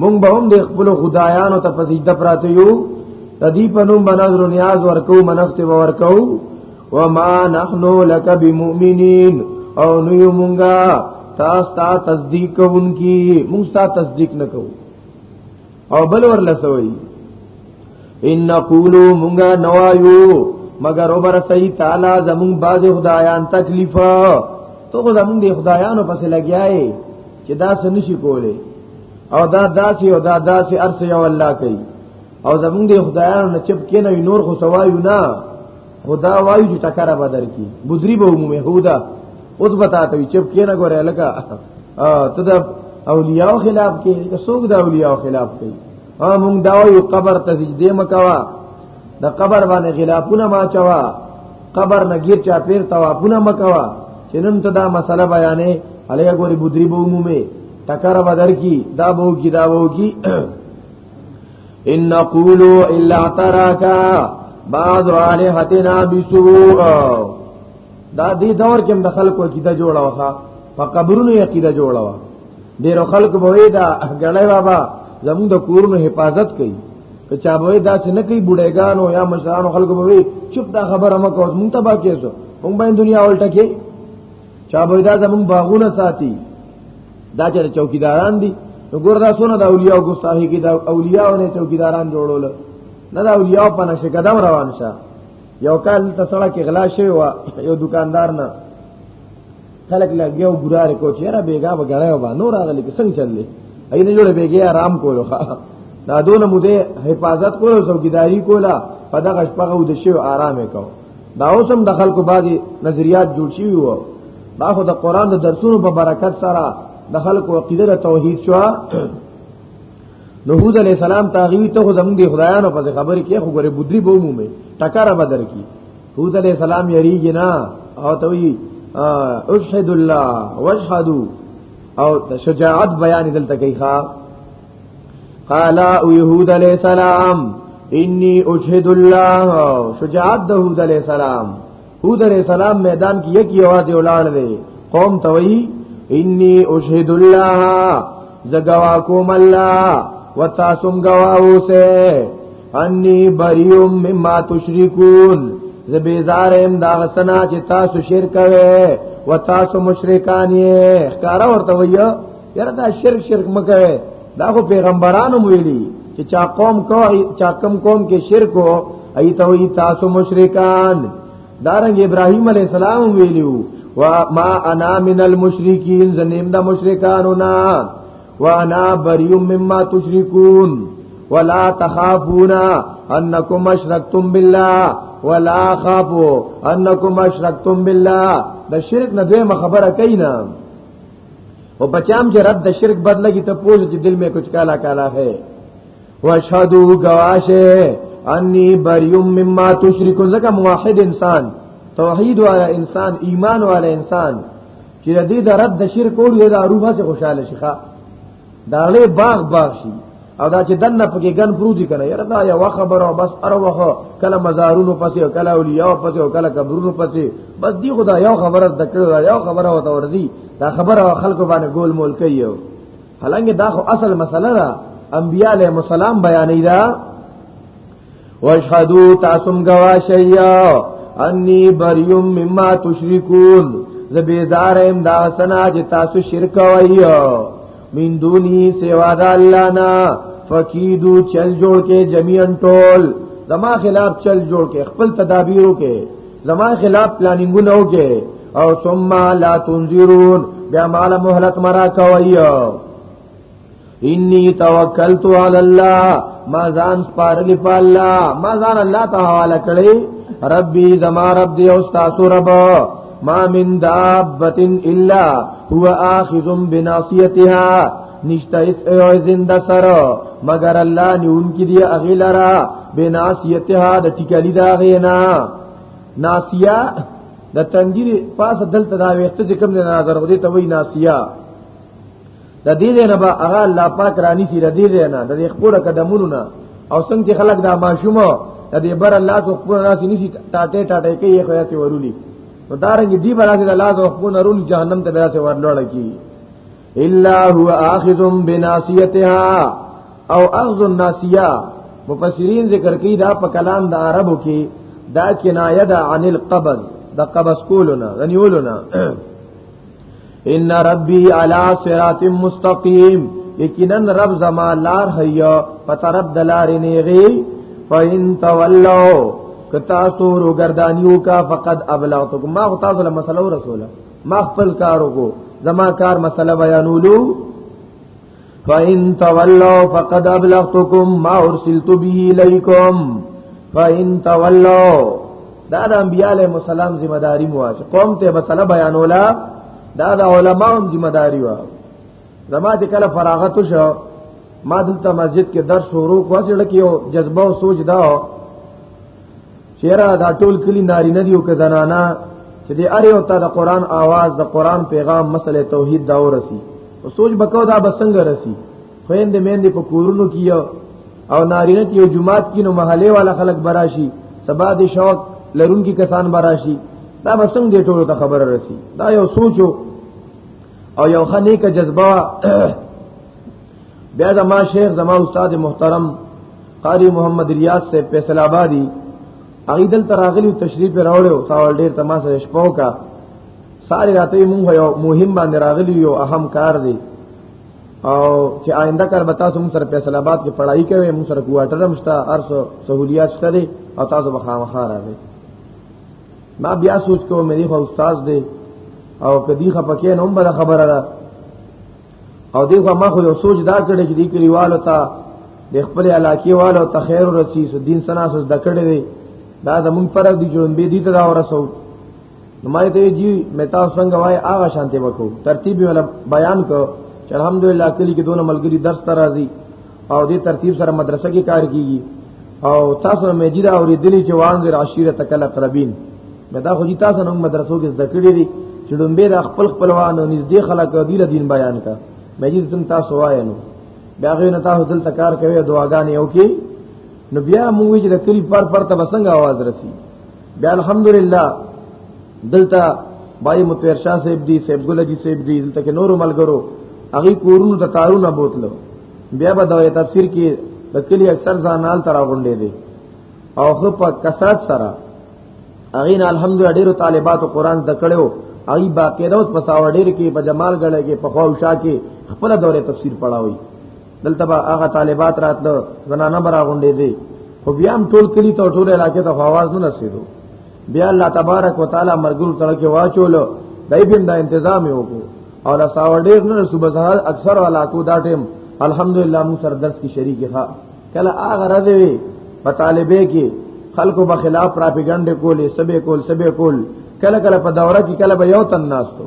مونږ به هم د خپل خدایانو ته پسیده پراته یو تدی په نوم بنظر نیاز ورکو منښت به ورکو وما نحنو لک بمؤمنین او نو یو مونږه تاسو ته تصدیق کوونکی مونږ ته تصدیق نکو او بل ور لسوي ان نقولو مونږه نوایو مگر اوبر سي تعالی زمون باز خدایان تکلیف تو زمون دي خدایانو پس لګیاي چې دا سنشي کوله او دا داسې او دا داسې ارسه یو الله کوي او زمونږ دی خدایانو نه چپ کینې نور خو سوایو نه خدا وایي چې ټکر بدر کی بودری به عمومي هودا اوس بتاته وي چپ کینې ګوره لکه ته د اولیاء خلاف کې که څوک د اولیاء خلاف کوي ها مونږ دا یو قبر ته سجده مکوا د قبر باندې غلافونه ما چوا قبر نه غیر چا پیر توافونه مکوا چې نن ته دا مسله بیانې علیا ګوري بودری به عمومي ټکر بدر کی دا بو کی دا بو کی ان نقولو الا تراکا بعض الہتنا بسوء دا دې دور کې د خلکو عقیده جوړه وخا په قبرونو عقیده جوړه وا ډېر خلک به وې دا غړې بابا زموږ د کورونو حفاظت کوي که چا به دا څه نه کوي بډایګانو یا مشرانو خلکو به وې چپ دا خبره مکو مونږ ته باکې سو مونږ باندې دنیا الټه کې چا به دا زمون باغونه ساتي دا چې چوکیداران دي وګور دا سونه د اولیاء او ګستاهی کې د اولیاء او نه چوکیداران جوړول نه دا اولیاء په نشه قدم روان شه یو کال ته سړک غلا شوی و یو دکاندار نه خلک لګیو ګرار کو چې را بیګا وګړای و نور راغلی کې څنګه چللی اینه جوړه بیګي آرام کولو دا دونه مو دې حفاظت کولو څوکیداری کولا په دغه شپه غو د شی آرام وکاو دا اوس هم د خلکو باندې نظریات جوړ شي وو دا خو د قران د درسونو په برکت سره د خلکو عقیده د توحید شو نو هود علی السلام تاغوی ته زمون دی خدایانو په خبرې کې خو ګره بودری به مومه ټکر بدر کی هود علی السلام یریږي نه او ته وی اشهد الله واشهدوا او شجاعت بیان دلته کوي ښا قال او يهود عليه السلام اني اشهد الله شجاعت د يهود عليه السلام يهود عليه السلام میدان کې یک یواز ولاړ دی قوم توي اني اشهد الله زګوا کوم الله وتاسم گوا اوسه اني بريوم مما تشركون زبيزارم دا غسنا چې تاسو شرک کوي وتاسو مشرکان یې ښکارا ورته وایي یره دا شرک شرک مکوي دا خو پیغمبرانو ویلي چې چا قوم کو چا کم قوم کې شرک او ایت او تاسو مشرکان دارنګ ابراهیم علی السلام ویلو وا ما انا من المشرکین زنیم دا مشرکانو نا وانا بریوم مما تشرکون ولا تخافون انکم اشرکتم بالله ولا خافوا انکم اشرکتم بالله دا شرک نه دوی خبره کینا او بچام چې رد د شرک بد لګي ته پوه چې دل مې کچھ کالا کالا ہے واشهدو گواشه انی بریم مما تشرکون زکه موحد انسان توحید والا انسان ایمان والا انسان چې د دې د رد د شرک او د روحه څخه خوشاله شي داغله باغ باغ شي او دا چې دنه پکې ګن پروتي کنه یره دا یو خبره بس ار وخه کله مزارونو پسې او کله اولیاء پسې او کله قبرونو پسې بس دی خدا یو خبره دکړه دا یو خبره وته وردی دا خبره خلکو باندې ګول مول کوي حالانکه دا خو اصل مسله ده انبیاء علیهم السلام بیانې دا واشهدو تاسم گواشیا انی بریم مما تشرکون زبیدار ام دا سنا چې تاسو شرک وایو من دونی سوا د الله نه فقیدو چل جوړ کې جميعا ټول زما خلاف چل جوړ کې خپل تدابیرو کې زما خلاف پلانینګونه وکې او ثم لا تنذرون بیا مال مهلت مرا کوي انی توکلت علی الله ما ځان سپارل په الله ما ځان الله ته حواله کړی ربي زما رب دی او تاسو رب ما من دابه الا هو اخذ بناصيتها نشتا اس او زنده سر مگر الله نیون کی دی اغیلرا بناصیتها د ټیکلی دا غینا ناسیه د تندیر پاس دلته دا وخت چې کوم نه نظر غدي ته وی ناسیه د دې نه به هغه الله پاک رانی سي ردی دی نه د خپل قدمونو نه او څنګه چې خلک دا ماشومه د دې بر الله تو خپل راسي نشي ټاټه ټاټه کې یې خویا ته ورولي نو دارنګ دی بر الله الله تو خپل رول جهنم ته بیا ته ورلوړ کی الا هو اخذ بناسیتها او اخذ الناسیه مفسرین ذکر کوي دا په کلام د عربو کې دا کنایه ده عن القبض د قبض کولونه غنیولونه ان ربي على صراط مستقيم یقینا رب زما لار هيا په طرف د لارې نیغي فإن تولوا کتا سورو گردانیو کا فقد ابلغتکم ما خو تاسو له مسلو رسوله ما خپل کارو کو زما کار مسله بیانولو فَإِن تَوَلَّوْا فَقَدْ أَبْلَغْتُكُمْ مَا أُرْسِلْتُ بِهِ إِلَيْكُمْ فَإِن تَوَلَّوْا دا د انبیاء علیهم السلام ذمہ داری مو چې قوم ته مسله بیانولا دا د علماو ذمہ داری و زما چې کله فراغت شو ما دلته مسجد کې درس شروع کړ چې لکه یو جذبه او سوچ دا چیرې دا ټول کلی ناری نه دیو که زنانا چې دې اره او ته د قران आवाज د قران پیغام مسله توحید دا ورسی او سوچ بکاو دا بسنګ رسی خويند مېندې په کورونو کې او نارینه کې یو جمعات کې نو محله والا خلک براشي سبا د شوق لرون کې کسان براشي دا بسنګ دې ټول ته خبر رسی دا یو سوچو او یو خنې کا جذبه بیا زما شیخ زما استاد محترم قاری محمد ریاض سے فیصل آبادی هغه دل تراغلی تشریف راوړو تاول ډیر تماسه شپو کا ساری راته مونږ یو مهم باندې راغلی یو اهم کار دی او چې آینده کار به تاسو موږ سره فیصل آباد کې پڑھائی کوي موږ سره کوارټر هم شته ارسو سہولیات شته دي او تاسو به خامخا راځي ما بیا سوچ کوم مې خو استاد دی او کدی خپکه نوم به خبره ده او دیغه ما خو یو سوچ دا کړی چې دی کلیوالو ته د خپل علاقې والو ته خیر ورسی سو دین سنا سو د کړی دی دا زمون پر دی جون به دی ته دا ورسو نو ما ته جی متا څنګه وای هغه شانته وکړو ترتیب ولا بیان کو چې الحمدلله کلی کې دونه ملګری درس ترازی او دې ترتیب سره مدرسه کې کار کیږي او تاسو مې جیدا او دلی چې وانذر عشیره تکل اقربین مې دا خو جی تاسو نو مدرسو کې زده کړی دي چې دومره د خپل خپلوان او نږدې خلک او دین دین بیان کا مې جی تم تاسو وای نو بیا غو نه تاسو دلته کار کوي دعاګانې او کې نو بیا موږ چې د کلی پر پر ته بسنګ आवाज رسی بیا الحمدلله دلته بای متویر شاه صاحب دی صاحب ګل جی صاحب دی دلته کې نور ملګرو هغه کورونو ته تارونه بوتلو بیا به د تفسیر کې د کلی اکثر ځانال تر غونډې دي او خو په کثرت سره هغه نه الحمدلله ډیرو طالباتو قران د کړو هغه باقاعده اوس پساو ډیر کې په جمال غړې کې په خو شاه کې خپل دوره تفسیر پڑھاوي دلته به هغه طالبات راتلو زنانه برا غونډې دي خو بیا هم ټول کلی ته ټول علاقې ته आवाज نه رسیدو بیا الله تبارک وتعالى مرګور تړ کې واچولو دای بیم دا تنظیم یو کو او دا ساوډیر نه صبح سهار اکثر علاقو دا ټیم الحمدلله مو سر درس کې شریک ښا کله هغه راځي وي په طالبې کې خلکو به خلاف پراپګاندا کولې سبې کول سبې کول کله کله په دوره کې کله به یو تن ناستو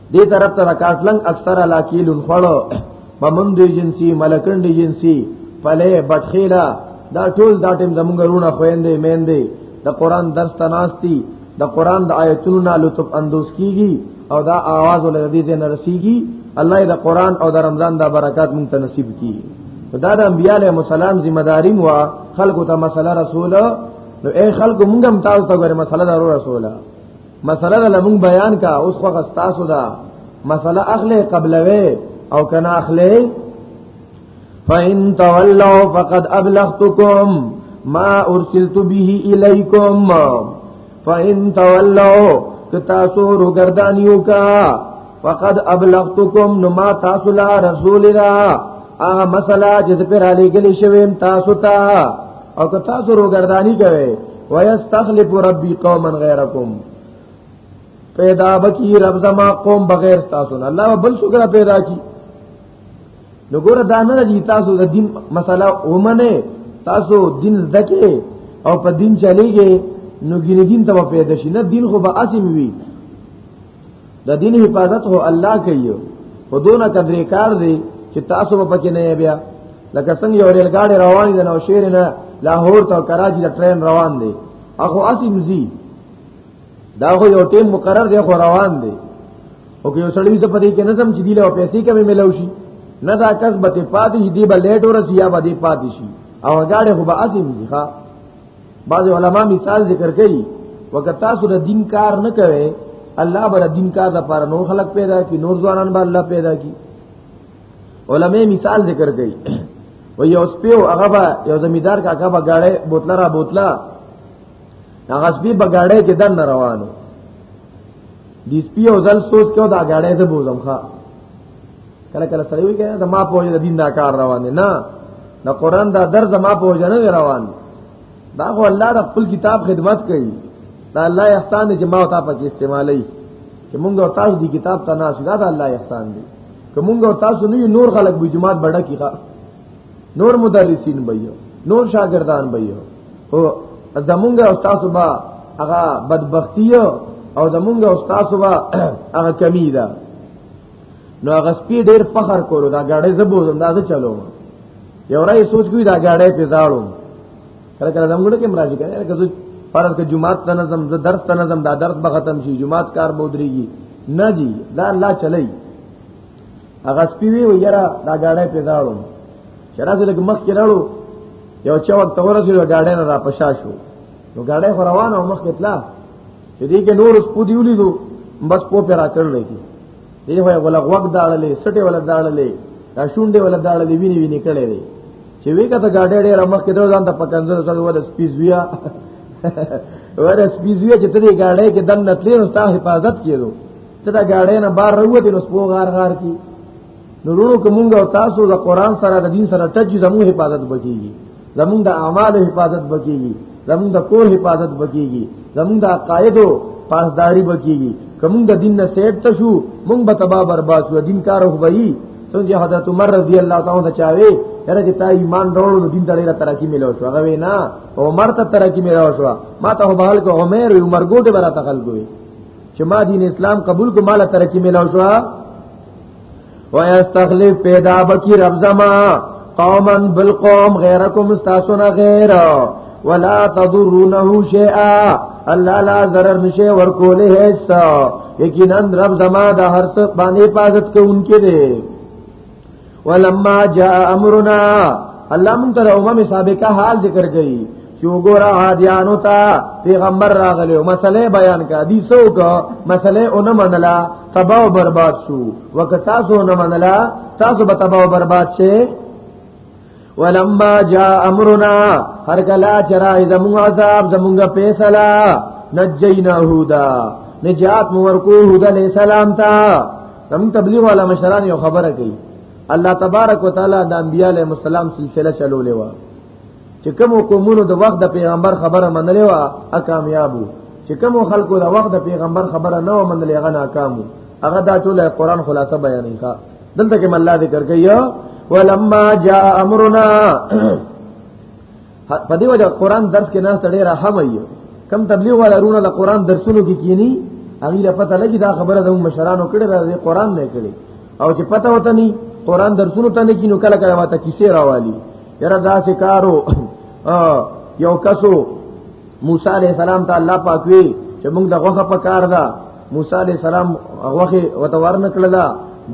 دې طرف ته کاټلنګ اکثر علاقې لون خړو پمند ایجنسی ملکند ایجنسی فلې بټخیلا دا ټول دا ټیم زمونږ رونه خويندې میندې د قران درس تناستی د قران د آیتونو نه لطف اندوز کیږي او دا आवाज ول دې نه رسیږي الله د قران او د رمضان دا برکات مونږ ته نصیب کړي دا د انبیاء علیهم السلام ذمہ داری مو خلکو ته مسله رسول نو اے خلکو مونږ هم تاسو ته غره مسله ضرور رسوله مسله له مونږ بیان کا اوس خو غستاسو دا مسله اخله قبلوي او کنا اخله فإن تولوا فقد أبلغتكم ما أرسلت به إليكم فإن تولوا کتاسو رو گردانیو کا فقد ابلغتکم نو ما تاسو لا رسول را هغه مسله چې پر علی ګلی شویم تاسو ته او که تاسو روګردانی کوي ويستخلف ربي قوما غيركم پیدا بکی رب زما قوم بغیر تاسو نه الله بل څوک پیدا کی نو ګور دا نه دي تاسو د دین مسله ومنه تاسو دین زکه او په دین چلیږي نو ګینه دین ته پیدا شي نه دین خو به اسیم وي د دین حفاظت هو الله کوي په دونه قدرې کار دی چې تاسو په پکې نه بیا لکه څنګه یو ریل ګاډي روان دي نو شیر نه لاهور ته کراچي د ټرین روان دی اخو اسی مزي دا خو یو ټیم مقرر دی خو روان دی او که یو سړی څه پدې کې نظم چې دی له پیسې کمې ملو شي نه دا کس به پاتې شي دی به لیټ ورسی یا به دی پاتې شي او غاړه خو به اسی مزي ښا بعض علما مثال ذکر کوي وکړه تاسو د دین کار نه کوي الله بر دین کار د پاره نور خلق پیدا کی نور ځوانان به الله پیدا کی علماء مثال ذکر کوي و یو سپیو هغه به یو زمیدار کا هغه به گاړې بوتل را بوتل هغه سپی به گاړې کې دن روانو دې سپیو ځل سوچ کو دا گاړې ته بوزم ښا کله کله سره وی کنه د ما په وجه دین دا کار روان دی نه د قران دا درس ما په وجه نه روان دا خو الله د خپل کتاب خدمت کوي دا الله احسان دی چې ما او تاسو پکې استعمالي چې مونږ او تاسو دی کتاب ته ناشې دا الله احسان دی که مونږ او تاسو نه نور خلک به جماعت بڑا کیږي نور مدرسین به یو نور شاګردان به یو او زمونږ او تاسو به هغه بدبختی او زمونږ او تاسو به هغه کمی ده نو هغه سپی ډیر فخر کولو دا گاډي زبو زم دا څه چلو یو راي سوچ کوي دا گاډي په ځاړو کله کله زمونږ کې مرাজি کوي کله کله فرض کې جمعات تنظیم ز درس تنظیم دا درس به ختم شي جمعات کار بودريږي نه جی دا الله چلای هغه سپی وی یاره دا گاډه په داړو شرازه لګ مخ کې راړو یو چا وخت ورسې دا گاډه نه را پشا شو نو گاډه خو روانه مخ کې تلا چې دې کې نور سپو دی ولیدو بس په پیرا کړل کی دې هو ولا غوګ داړلې سټه ولا داړلې دا شونډه ولا داړلې ویني ویني کړې وی چې وی کته گاډه ډېر مخ کې ځان ته پکندل ځل ول سپی زویا ور سپی زویا چې ته دې گاډه کې دن نتلې نو تا حفاظت کیدو چې دا ګاډې نه بار وروته نو سپو غار غار کی نورونو کومګ او تاسو د قران سره د دین سره ټچ زمو حفاظت بکیږي زمو د اعمال حفاظت بکیږي زمو د کور حفاظت بکیږي زمو د عقایدو پاسداری بکیږي کوم د دین نه سیټ تشو مونږ به تبا برباد شو دین کار هو وی څنګه حضرت عمر رضی الله تعالی عنہ چاوي یره چې تا ایمان ډول دین ته ډیره ترقی ملو شو هغه وینا عمر ته ترقی ملو شو ما ته بحال کو عمر عمر ګوټه برا تخلګوي چې ما دین اسلام قبول کو مال ترقی ملاو شو و یستخلف پیدا بکی رب زما قوما بالقوم غیرکم استاسنا غیر ولا تضرونه شیئا الله لا ضرر نشه ورکوله هیڅ یقینا رب زما د هر څه باندې حفاظت کوونکې دی ولما جاء امرنا الله مونږ ته امم سابقه حال ذکر کړي چې وګوره عادیانو ته پیغمبر راغلی او مسله بیان کړه دي څوک مسله اونم منلا تباہ و برباد شو وکتا سو نه منلا تاسو به تباہ و برباد شئ ولما جاء امرنا هر کلا چرا زمو عذاب زمونږه فیصله نجینا هودا نجات مو ورکو هودا علیہ السلام تا تم تبلیغ والا مشران یو خبره کوي الله تبارک وتعالى د انبیاء علیهم السلام سلسله چلولې و چې کوم قومونو د وخت د پیغمبر خبره منلې و ا کامیابو چې کوم خلکو د وخت د پیغمبر خبره نه منلې هغه ناکامو هغه دا ټول قرآن خلاصه بیانې ښه دلته کې الله ذکر کوي ولما جاء امرنا په دې وجه قران درس کې نه ستړي راحم وي کم تبلیغ ولا رونه د قران درسونو کې کینی هغه له پته لګي دا خبره د مشرانو کړي دا د قران نه کړي او چې پته وته ني قران درسونو ته نه کینو کله کله ماته کیسه راوالي یره دا چې کارو یو کسو موسی علی السلام ته الله پاک وی چې موږ دغه په کار ده موسی علیہ السلام غوخه وتور نکړلا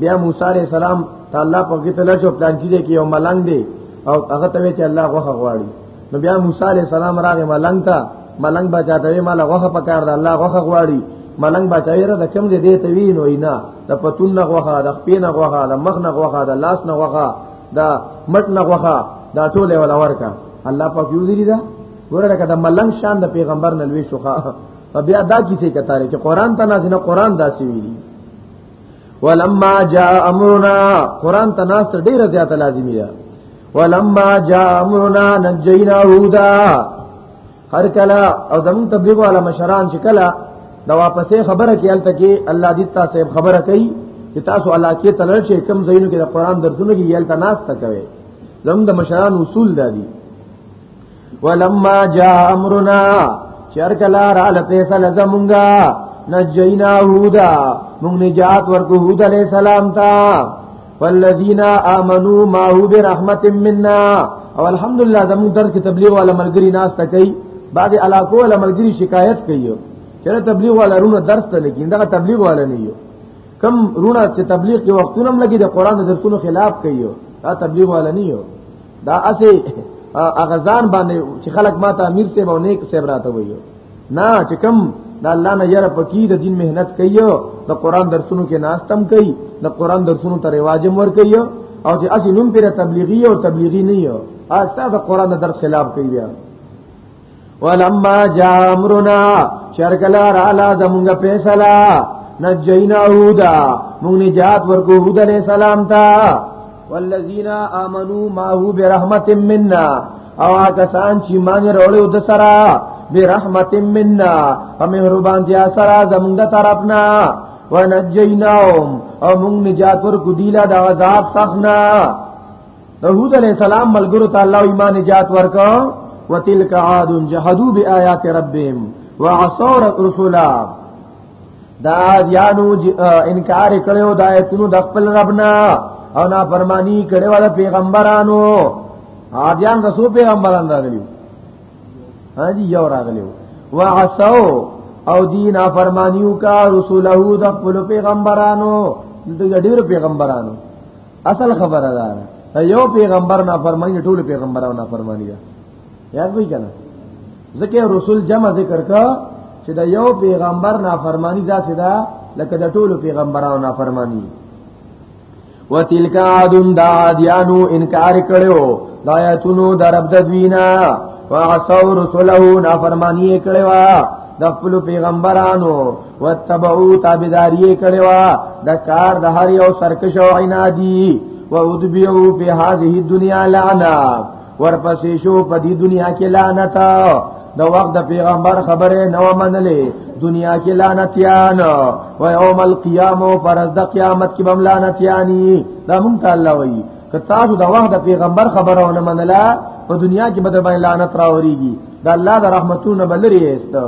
بیا موسی علیہ السلام تعالی په کې تل شو پلان کیږي کې یو ملنګ دی او هغه ته چې الله غوخه غواړي نو بیا موسی علیہ السلام راغی ملنګ ته ملنګ بچا ته مال غوخه پکار ده الله غوخه غواړي ملنګ بچا یې را کوم دې ته وی نو اینا د پتون نه غوخه د خپې نه غوخه د مخ نه غوخه د لاس نه غوخه د مټ نه غوخه دا ټول ولا ورکا الله پاک یو دی دا ورته کده ملنګ شان د پیغمبر نلوي شوخه په بیا دا کیسه کتاره چې قران ته ناز نه قران داسې ویلي ولما جاء امرنا قران ته ناز تر ډیره زیاته لازمی ده ولما جاء امرنا نجینا هودا هر کلا او زمون تبلیغ والا مشران چې کلا دا واپسې خبره کې الته کې الله دې تاسو خبره کوي چې تاسو الله کې تلل شي کم زینو کې د قران درسونه کې یلته ناس تکوي زموږ د مشران اصول دادي ولما جاء امرنا چر کلا را لپیسل زمونگا نجینا هودا مونگ نجات ورکو هود علیہ السلام تا والذین آمنوا ما هو برحمت منا او الحمدلله زمون درس کې تبلیغ والا ملګری ناس تکي بعض علاقو والا ملګری شکایت کوي چېرې تبلیغ والا رونه درس ته لګین دا تبلیغ والا نه یو کم رونه چې تبلیغ کې وختونه هم لګي د قران د درسونو خلاف کوي دا تبلیغ والا نه یو دا اسی اغزان باندې چې خلک ماته امیر سیب او نیک سیب راته وایو نه چې کم دا الله نه یره پکی د دین مهنت کوي د قران درسونو کې ناستم کوي د قران درسونو ته رواج مور کوي او چې اسی نوم پر تبلیغي او تبلیغي نه یو اته د قران درس خلاف کوي ولما جاء امرنا شرکلا را لا زمونږ فیصله نجینا هودا مونږ نجات ورکو هود علیہ السلام تا والذین آمنو ما هو برحمت منا او کسان چې مان وروړي د سرا برحمت منا په مهربان دیا سرا زمونږ طرفنا ونجیناهم او مونږ نجات ورکو دیلا د عذاب څخه داوود علیہ السلام ملګرو ته الله ایمان نجات ورکا وتلک عاد جحدوا بیاات ربهم وعصوا رسولا دا یانو انکار کړو د آیتونو د خپل ربنا او نا فرمانی کړو د پیغمبرانو عادیان رسول پیغمبران راغلیو هدي یو راغلیو وعصوا او دین فرمانیو کا رسوله د خپل پیغمبرانو د ډیر پیغمبرانو اصل خبره ده یو پیغمبر نه فرمایي ټول پیغمبرانو نه فرمایي یاد وای کنه ځکه رسول جمع ذکر کا چې دا یو پیغمبر نه فرمانی دا سدا لکه د ټولو پیغمبرانو نه فرمانی وتلک عادن دا دیانو انکار کړو دا آیاتونو درب د دوینا وعصوا رسله نافرمانی کړو د خپل پیغمبرانو وتبعو تابعداریه کړي وا د کار د هر یو سرکش او عنادی و ادبیو په هذه دنیا لعنه ورپسې شو په دې دنیا کې لعنت د وخت د پیغمبر خبره نو منلې دنیا کې لعنتیان و یوم القیامه فرض د قیامت کې بم لعنتیانی دا مونږ ته الله وایي که تاسو د وخت د پیغمبر خبره ونه منله په دنیا کې بدر باندې لعنت راوړيږي دا الله د رحمتونو بلری ایستو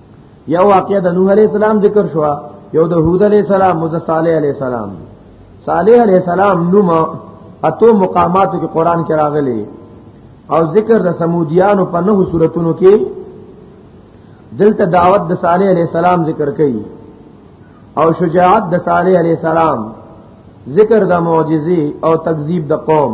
یو واقعه د نوح علی السلام ذکر شو یو د هود علی السلام او د صالح علی السلام صالح علی السلام نوم اتو مقاماتو کې قران کې راغلي او ذکر د سمودیانو په نوو صورتونو کې دلته دعوت د صالح علی السلام ذکر کړي او شجاعت د صالح علی السلام ذکر د معجزي او تکذیب د قوم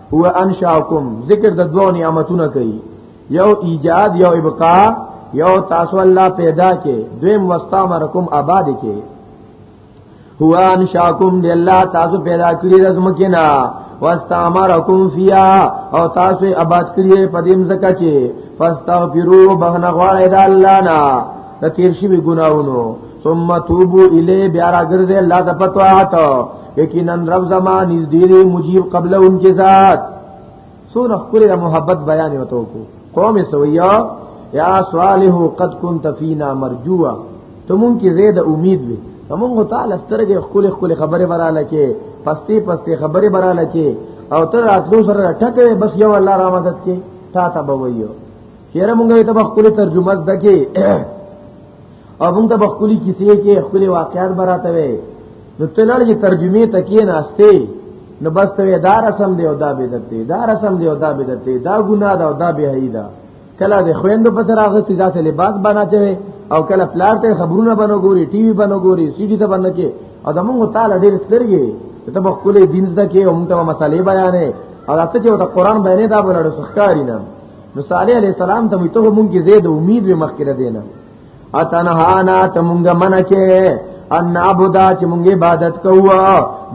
هو انشاکم ذکر د دوه نعمتونو کوي یو ایجاد یو ابقا یو تاسو الله پیدا کې دویم واستعمرکم آباد کې هو انشاکم دی الله تاسو پیدا کړی د زمکینا واستعمرکم فیا او تاسو آباد کړی په دې مزکه کې فاستغفروا بهنه غواړی د الله نه د تیر شي ګناونو ثم توبو الی بیا راګرځي الله د پتوات یقینا رب زمان نږدې دی مجیب قبل ان کې ذات سونه خپل محبت بیان وته کو قوم سویا یا صالح قد كنت فينا مرجوا تمون کې زید امید وي تمون تعالی سترګې خپل خپل خبره براله کې پستی پستی خبره براله کې او تر راتلو سره ټکه بس یو الله را مدد کې تا ته بویو چیرې مونږه ته خپل ترجمه دکې او موږ ته بخولي کیسې کې خپل واقعات براته وي نو تلړ یې ترجمه تکې نه استي نو بس ته دا رسم دی او دا بدعت دی دا رسم دی او دا بدعت دی دا ګناه ده او دا به هیدا کله د خويندو په سره هغه تیزا سه لباس بنا چوي او کله پلار ته خبرونه بنو ګوري ټي وي بنو ګوري سي ډي ته بنو کې او زمونږ تعالی ډېر سترګي ته په خپل دین زده کې هم ته مسالې بیانې او تاسو چې ته قران بیانې دا بلړو سخکاری نه نو صالح علی السلام ته مې ته مونږ کې زید امید به مخکې نه دینه اتنهانا ته مونږ منکه ان نعبدا چې مونږ عبادت کوو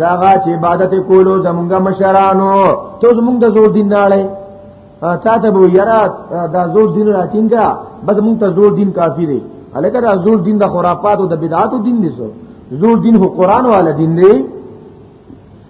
دا غا چې عبادت کولو زمونږ مشرانو ته زمونږ د زور دین ناړې تا ته به یرا دا زور دین راتینګا بس مونږ ته زور دین کافی دی الکه دا زور دین د خرافات او د بدعات دین دی سو زور دین هو قران والا دین دی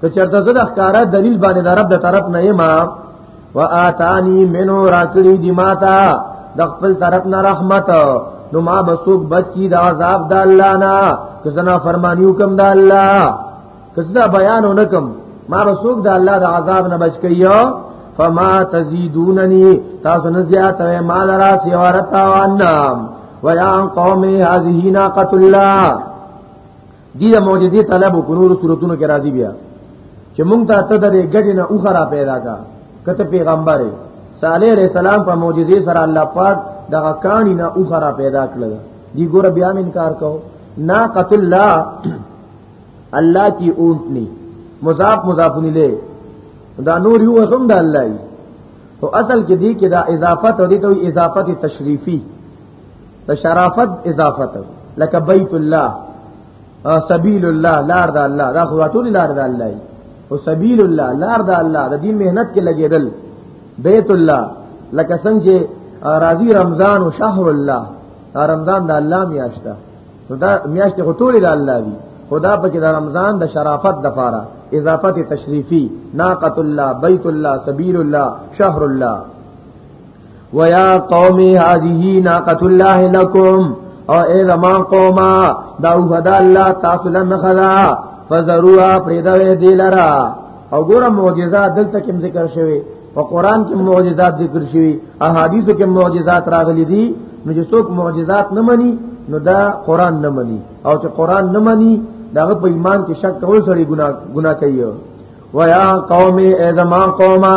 ته چرته زه د ښکارا دلیل باندې د رب د طرف نه یم واتانی منو راکړي دی ماتا د خپل طرف نه رحمت نو ما بسوک بچ کی د عذاب د الله نه که زنا فرمانیو کم د الله که زنا بیان ونکم ما بسوک د الله د عذاب نه بچ کیو فما تزيدونني تاسو نه زیات ما لرا سیوارتا وانم ويا قومي هذه ناقه الله دي د معجزې طلب وکړو نور صورتونو کې راځي بیا چې مونږ ته ته د ګډې نه اوخه را پیدا کا کته پیغمبر صالح علیہ السلام په معجزې سره الله پاک دغه کانی نه اوخه را پیدا کړل دی ګور بیا من انکار کو نا قتل الله الله کی اونتنی مضاف مضاف الیه دا نور یو هم د الله او اصل کې دی کې دا اضافت او دي ته اضافت تشریفی د شرافت اضافت لکه بیت الله سبیل الله لار د الله دا خو ټول لار د الله دی او سبیل الله لار د الله د دین مهنت کې لګیدل بیت الله لکه څنګه راضی رمضان او شهر الله رمضان د الله میاشت نو دا میاشت خو ټول د الله دی خدا پکې د رمضان د شرافت د پاره اضافت تشریفی ناقۃ الله بیت الله سبیل الله شهر الله ويا قوم هذه ناقه الله لكم او اے زمان قوما دا وفدا الله تاسو لن خدا فزروا پریدوی دی لرا او ګوره معجزات دلته کوم ذکر شوی په قران کې معجزات ذکر شوی احادیثو کې معجزات راغلي دي نو چې څوک معجزات نه مني نو دا قران نه مني او چې قران نه مني داغه په ایمان کې شک کول سړي ګناه ګناه کوي ويا قوم اذما قوما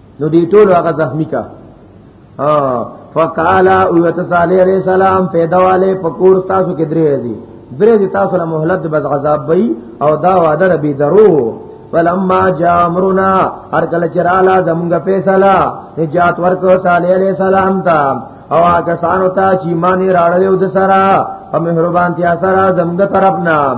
نو دې ټول هغه زخمی کا ها فقال او صالح علیہ السلام پیدا والے پکور تاسو کې درې دي درې دي تاسو له مهلت بد عذاب وي او دا وعده ربي درو فلما جاء امرنا هر کله چې رااله زموږ فیصله نجات ورکو صالح علیہ السلام ته او هغه سانو ته چې مانی راړل او د سرا په مهربانتیا سره زموږ طرف نام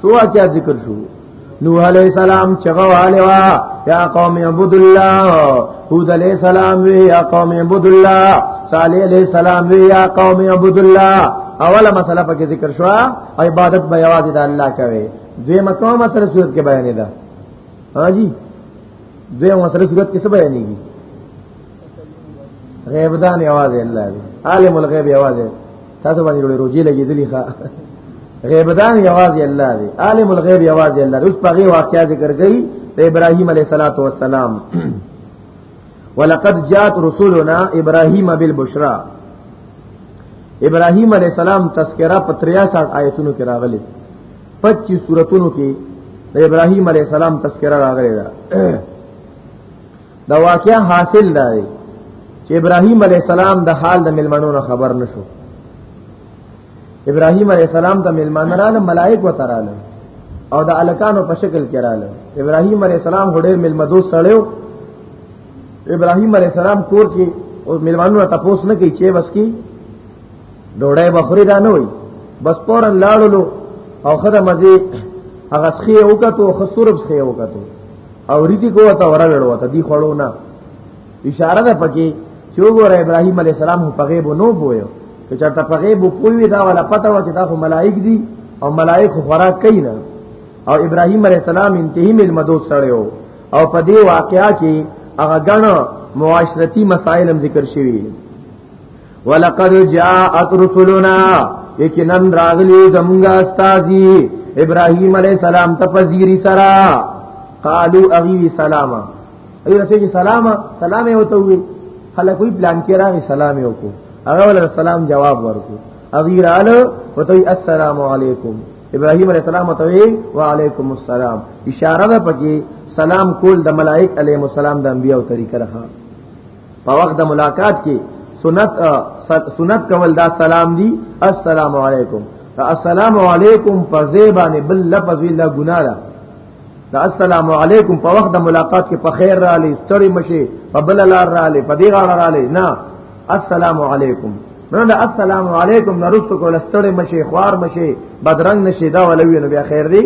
تو کیا ذکر شو نوح علیہ السلام چغو حالوا یا قوم عبد الله هود علیہ السلام وی یا قوم عبد الله صالح علیہ السلام وی یا قوم عبد الله اوله مسله پکې ذکر شو عبادت به یوازې د الله کوي دوی مکو مسله صورت کې بیانې ده ها جی دوی مسله صورت کې څه بیانېږي غیب دان یوازې الله دی عالم الغیب یوازې تاسو باندې ډېر روزي لګېدلی ښا غیب دان یوازې الله دی عالم الغیب یوازې الله اوس په غي واقعیا ذکر کړي د ابراهیم علیه الصلاۃ والسلام ولقد جاءت رسلنا ابراهیم بالبشرا ابراهیم علیه السلام تذکرہ په 63 آیتونو کې راغلي 25 سوراتونو کې د ابراهیم علیه السلام تذکرہ راغلي ده دا واقعا حاصل دی چې ابراهيم عليه السلام د حال د ملمنو خبر نشو ابراهيم عليه السلام د ملمنو رااله ملائک وتراله او د الکانو په شکل کې رااله ابراهيم عليه السلام هډیر ملمدو سړیو ابراهيم عليه السلام کور کې او ملمنو ته پوس نه کوي چې بس کی ډوړې بخوري دا نه وي بس پورن لاړلو او خدای مزي هغه سخی وکړو خسورب سخی وکړو او ریتی کو ته ورلړ وته دی خړو نه اشاره ده پکې چې وګوره ابراهيم عليه السلام په غیب نو بویو چې چرته په غیب پوي دا ولا پته و چې دا خو ملائک دي او ملائک خوراک کوي نه او ابراهيم عليه السلام انتهي مل مدود سره او په دې واقعیا کې هغه غنو معاشرتی مسائل هم ذکر شوی ولقد جاءت رسلنا یقینا راغلی زمونږه استادی ابراهیم علی السلام ته پذیری سرا قالو اغي سلاما ای رسول سلاما سلام یو ته وی خلک وی پلان کې راغی سلام یو کو هغه ول سلام جواب ورکو اغي رالو وتوی السلام علیکم ابراهيم عليه السلام ته وی وعليكم السلام اشاره ده پکې سلام کول د ملائک عليهم السلام د انبيو طریقه راخه په وخت د ملاقات کې سنت سنت کول دا سلام دی السلام علیکم دا السلام علیکم په زیبانه بل لفظ ویلا ګنا ده دا السلام علیکم په وخت د ملاقات کې په خیر را لې ستړي مشي په بل لار را لې په دې غاړه را لې نه السلام علیکم نو دا السلام علیکم نرسته کول ستړي مشي خوار مشي بدرنګ نشي دا ولوي نو بیا خیر دی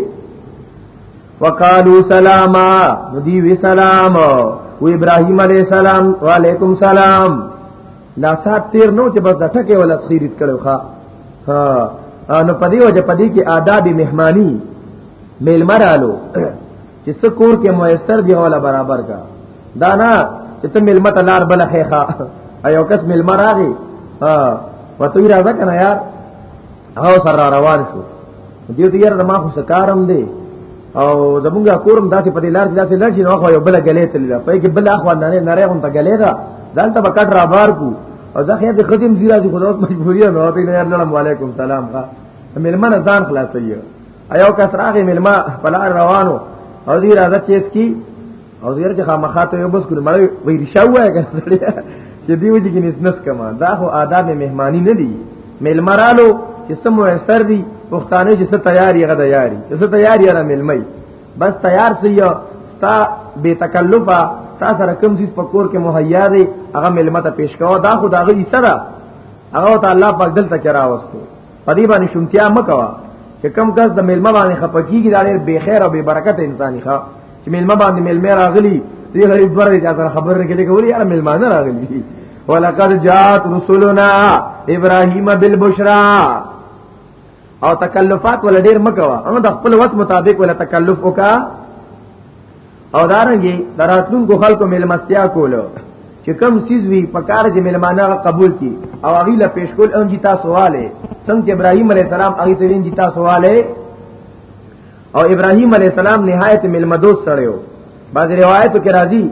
وقالو سلاما ندی وی سلام و ابراهيم عليه السلام وعليكم سلام لا سات تیر نو چې بس د ټکه ولا خیرت کړو ښا ها نو پدی وجه پدی کې آداب مهمانی میل مرالو چې سکور کې میسر دی ولا برابر کا دانا چې ته میل مت لار بل خیخه ایو کس میل مراغي ها وته راځه کنه یار او سره روان شو دیو ته یاره ما خو سکارم دی او زمونږه کورم داسې په دې لار داسې لړ شي نو خو یو بل غلې تل دا په کې بل اخو نه نه نه هم ته غلې دا دلته به کټ را بار کو او زه خیر د خدیم زیرا دي خدای مجبوری نه وته نه لړم وعلیکم سلام ښا ملمن ځان خلاص یې ایو کس راغی ملما په لار روانو او دې راځه چې اس کی او زیره چې خامخا ته بس کړم مړ وی رشا وای کنه سړی چې دی وځي کې نس کما دا خو آداب مهمانی نه دی ملمرالو چې سمو سر دی پښتانه چې ست تیاری غدا یاری چې ست تیاری را ملمای بس تیار سی تا بے تکلفا تا سره کوم چیز پکور کې مهیا دی هغه ملمت پیش کاوه دا خو دا غي سره هغه ته الله پاک دلته کرا وستو په دې باندې شونتیا مکوا چې کم کس د میلمه باندې خپکیږي دا ډېر بے خیر او بے برکت انساني ښه چې میلمه باندې میلمه راغلی دې غریب ورته چې سره خبر نه کړي کوي یاره میلمه نه راغلی ولقد جاءت رسلنا ابراهيم بالبشرى او تکلفات ول ډېر مکوا هغه د خپل وس مطابق ول تکلف وکا او دارنګي دراتلونکو خلکو ملمستیا کولو چې کم سیز وی په کار چې ملمانه قبول کی او هغه له پیش کول اون جتا سواله څنګه ابراهیم علی السلام هغه ته وین جتا سواله او ابراهیم علی السلام نهایت ملمدوس سره بعض روایتو کې راځي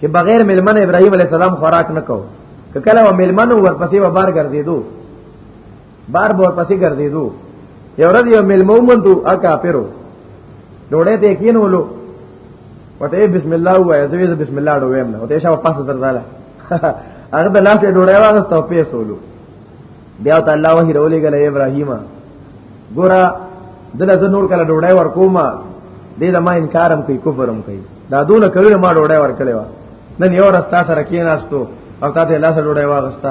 چې بغیر ملمنه ابراهيم عليه السلام خوراک نکاو کله و ملمنه ورپسې و بار ګرځېدو بار بار پسې ګرځېدو یو ورځ یو ملمو مندو اکا پیرو ډوړې ته کینولو وته بسم الله وای زوی زه بسم الله ډویم نه وته شاو پاسه سره زاله هغه د لاس ډوړې واغسته پیسې ولو بیا ته الله وحی رولې ګل ابراهیم ګورا دله زه نور کله ډوړې ور کومه دې دا ما انکارم کوي کفرم کوي دا دونه کوي ما ډوړې ور کړې و نن یو راستا سره کیناستو او تاسو لاس ډوړې واغسته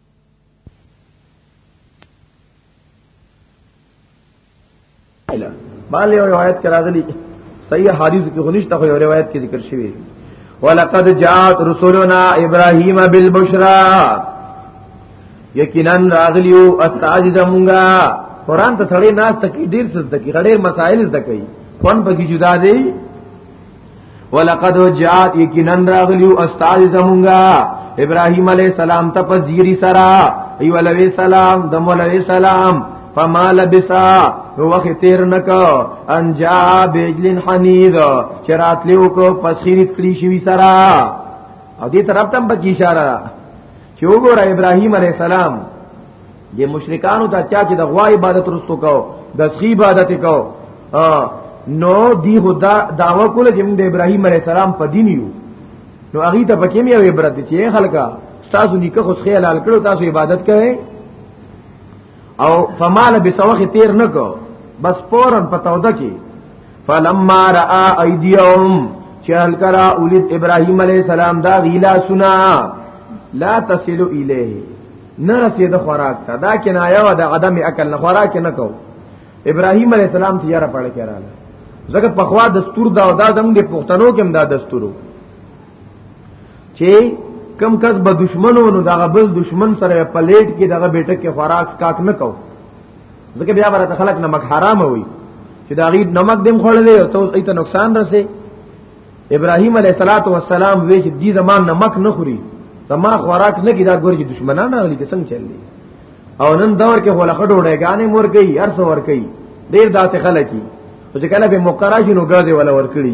مال یو روایت کراغلی صحیح حدیث کې غنښت خو یو روایت کې ذکر شوی ولقد جاءت رسلنا ابراهيم بالبشرى یقینا راغلیو استاد زمونږه قران ته تړې ناس تکي ډیر څه تکي غړې مسائل زده کوي فن پکې جدا دی ولقد جاءت یقینا راغلیو استاد زمونږه ابراهيم عليه السلام ته پزيري سرا ای ولوي سلام د مولوي سلام فما لبسا نو وخت تیر نکو ان جاء بجلن حنید چرات لیو کو پسخیرت کلی شوی سرا او دې طرف تم بکی اشاره چې وګوره ابراهيم عليه السلام د مشرکانو ته چا چې د غوا عبادت رستو کو د سخی عبادت کو نو دی خدا داوا کول چې موږ د ابراهيم عليه السلام په دین یو نو هغه ته پکې مې عبرت چې خلکا تاسو نیکه خو خیال کړو تاسو عبادت کوئ او فمال به سوخ تیر نکو بس پورن پتاوده کی فلما را ایدیهم چهل کرا اولید ابراهیم علیہ السلام دا غیلا سنا لا تصل الیه نه رسید خوراک تا دا کنایه و دا عدم اکل نه خوراک نه کو ابراهیم علیہ السلام تیاره پړ کړه زګه پخوا دستور دا او دا زموږ د پښتنو کې هم دا دستورو چې کم کس به دشمنو نو دغه بل دشمن سره په لیټ کې دغه بیټه کې خوراک کاک نه کو ځکه بیا برته خلک نمک حرام وي چې دا غي نمک دیم خوړلې او ته ایت نقصان رسې ابراهيم عليه الصلاه والسلام وی چې دې زمان نمک نه خوري زما خوراک نه کیدا ګور چې دشمنان نه غلي څنګه چللی او نن دور کې هو لخډ وړه غانې مور کوي هر څو ور کوي ډیر داسې خلک دي چې کله به مقرره شنو ګرځي ولا ور کړی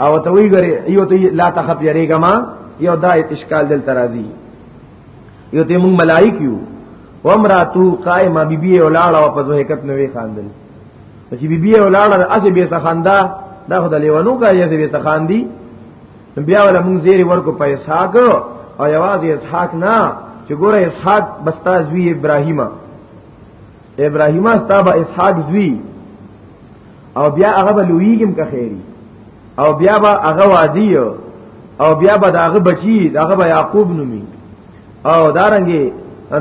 او ته وی غری یو ته لا تخف یریګه ما یو دا اشکال دل ترازی یو ته مون ملائک یو وامراتو قائمه بی بی اولاړه او په حقیقت نوې خاندل چې بی بی اولاړه اسی به سخندا دا خدای لیوانو کا یې به سخاندی بیا ولا مون زیر ورکو په اسحاق او یوازې اسحاق نه چې ګوره اسحاق بستا زوی ابراهیم ابراهیم استا به اسحاق زوی او بیا هغه به لویږم که خیری او بیا به هغه وادی او بیا به داغه بچی داغه به یعقوب نومي او دارنګي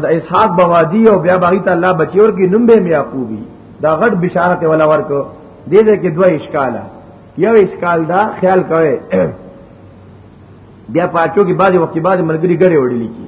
د اسحاق بوادی او بیا باغی ته الله بچی ورکی نوم به یعقوبی دا غټ بشارت ولا ورکو دې دې کې دوه اشکاله یو اشکال دا خیال کوي بیا پاتو کې بعضي وخت بعضي ملګری ګره وړي لیکي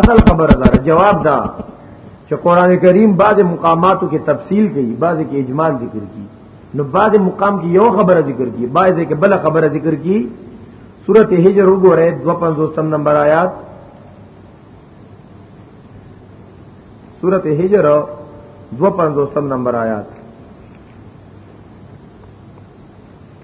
اصل خبره ده جواب دا چې قران کریم بعد مقاماتو کې تفصیل کوي بعد کې اجمال ذکر کوي نو بعد مقام کې یو خبره ذکر کوي بعد کې بل خبره ذکر کوي سورته هجر وګوره 250 نمبر آیات سورت ہجر دو پانچ دو سم نمبر آیات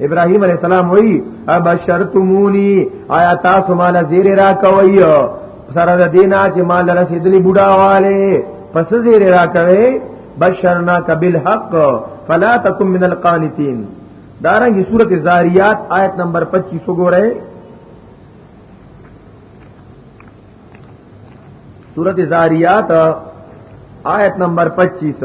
ابراهيم عليه السلام وی ابشرتمونی آیا تاسو مال زیر را کوي سره د دینا چې مال رسیدلی بډاواله پس زیر را کوي بشرنا کبل حق فلا تکم من القانتين دارنګي سورته زاریات آیت نمبر 25 وګورئ سورته زاریات آیت نمبر 25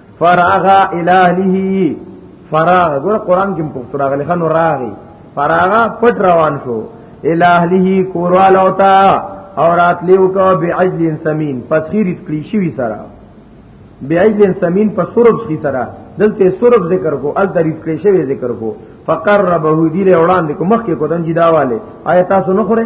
فراغ الهه فراغ ګور قران کې پښتو راغلی خنو راغی فراغ پټ روان شو الهه کورواله اوتا او راتلیو کو بعجل سمین پس خیرت کړی شوی سره بعجل سمین پس سرب شي سره دلته سرب ذکر کو ال تریف کړی شوی ذکر کو فقربه دی له وړاندې کو مخ کې کو دنجی داواله آیات تاسو نه خوره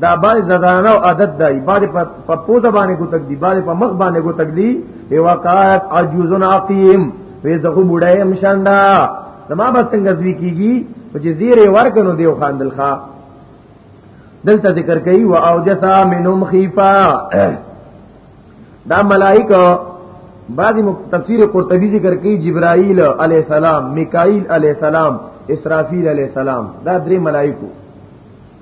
دا باندې زدانه او عادت دی باندې په پوزه باندې ګوتک دی باندې په مخ باندې ګوتک دی ای وقات عجوز عقیم وې زه بډای هم شاندا زما بس څنګه زوی کیږي چې زیره ورکنو دیو خان دلخا دلته ذکر کوي وا او جسا منهم خیفا دا ملائکه بعضی تفسیر قرطبی ذکر کوي جبرائیل علی السلام میکائیل علی السلام اسرافیل علی السلام دا درې ملائکه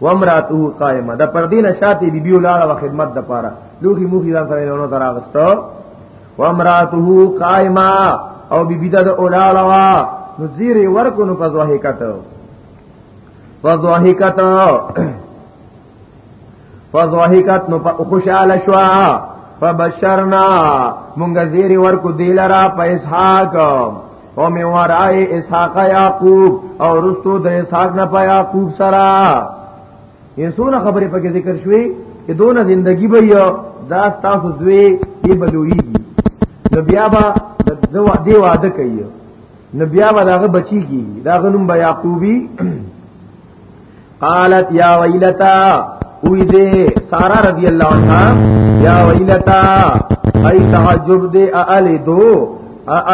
وامراته قائمه د پردې نه شاته بي بي ولاړه و خدمت د پاره لوخي موخي ځان سره ونه تراغستو وامراته قائمه او بي بي د ولاړه وا نو زیره ورکو نو په ځوهه کته فضحکت فضحکت نو خوشاله شو فبشرنا مونږ زیری ورکو دیلرا په اسحاق او می ورای اسحاق یعقوب او رستو د اسحاق نه په یعقوب سره یې سونه خبرې پکې ذکر شوې چې دونه زندگی به یو دا تاسو دوی یې بلوي نو بیا به د دې وعده کوي نو بیا به داغه بچی کی داغه نوم به یعقوبی قالت یا ویلتا وی دې سارا رضی الله عنها یا ویلتا ای تعجب دې الی دو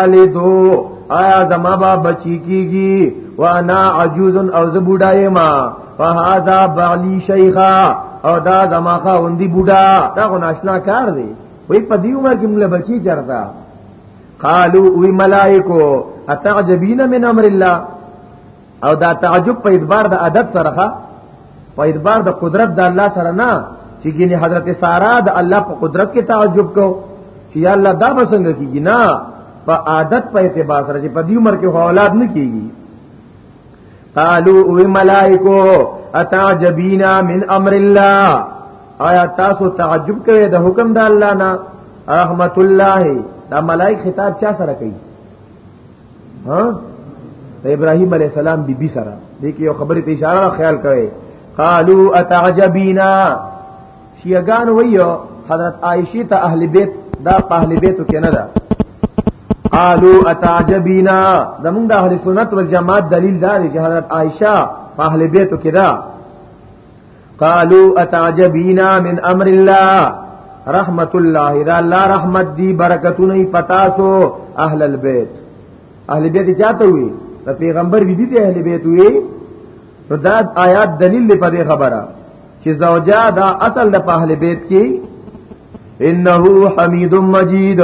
الی دو آیا زما با بچی کیږي وانا عجوز او ز بډای ما فهذا بعلی شیخا او دا زما خوندی بډا دا غو ناشنا کار دی وی په دې عمر کې موږ بچی چرتا قالو وی ملائکو اتعجبین من امر الله او دا تعجب په اعتبار د عدد سره ښه په اعتبار د قدرت د الله سره نه چې ګینه حضرت سارا د الله په قدرت کې تعجب کو چې یا الله دا به څنګه کیږي نه په عادت په اعتبار سره چې په دې عمر کې اولاد نه کیږي قالوا او ملائکو اتعجبینا من امر الله آیا تاسو تعجب کوئ د حکم د الله نه رحمت الله دا ملائک خطاب چا سره کوي ها د ابراهيم عليه السلام بي بي سره دې کې یو خبره ته اشاره خیال کوي قالوا اتعجبینا شیعگان ویو حضرت عائشی تا اہل بیت دا پا اہل بیتو کنا دا قالو اتعجبینا زمون دا اہل سنت والجماعت دلیل دا دی چې حضرت عائشہ پا اہل بیتو کنا قالو اتعجبینا من امر الله رحمت الله دا الله رحمت دی برکتونه پتا سو اهل البيت اهل بیت چاته وي د پیغمبر بي دي اهل بیت وي نو دا آیات دلیل په دې خبره چې زوجا دا اصل د اهل بیت کې انه حمید مجید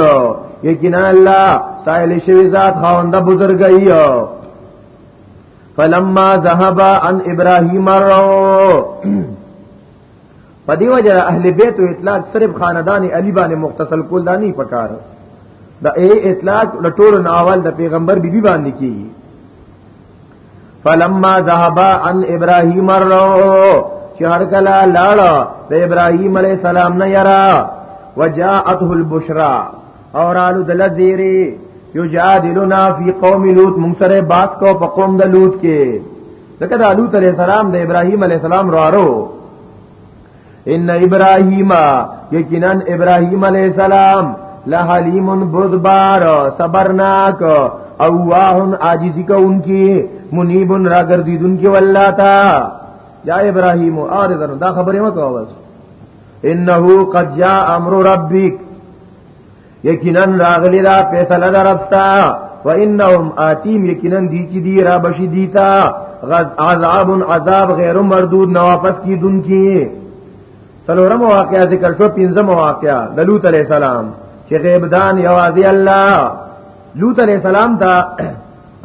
یقینا الله سائل شوی ذات خوند بزرګي فلما ذهب عن ابراهيم الرو په دی وجه اهل بیت او اطلاق صرف خاندان علی باندې مختصل کول دا نه پکار دا اے اطلاق د ټول ناول د پیغمبر بیبي بی باندې کیږي فلما ذهب عن ابراهيم الرو چې هر کله لاړ د ابراهيم عليه السلام نه یرا وجاءته البشرا اور آلو دلزیری یجادلنا فی قوم لوط مونږ سره باس کو په قوم د لوط کې ځکه د لوط علی السلام د ابراهیم علی السلام رارو ان ابراهیم یقینا ابراهیم علی السلام لحلیم بردبار صبرناک اواه عاجزی کونکی منیب راګردیدونکي والله تا یا ابراهیم اعرض دا خبره مکو بس انه قد جاء امر ربک یقینا راغلی دا فیصله درپستا و انهم آتیم یقینا دی چې دی را بشی دیتا غز عذاب عذاب غیر مردود نه واپس کیدون کی سلورم واقعا ذکر شو پنځم واقعا د لوط علی السلام چې غیب دان یوازې الله لوط علی السلام دا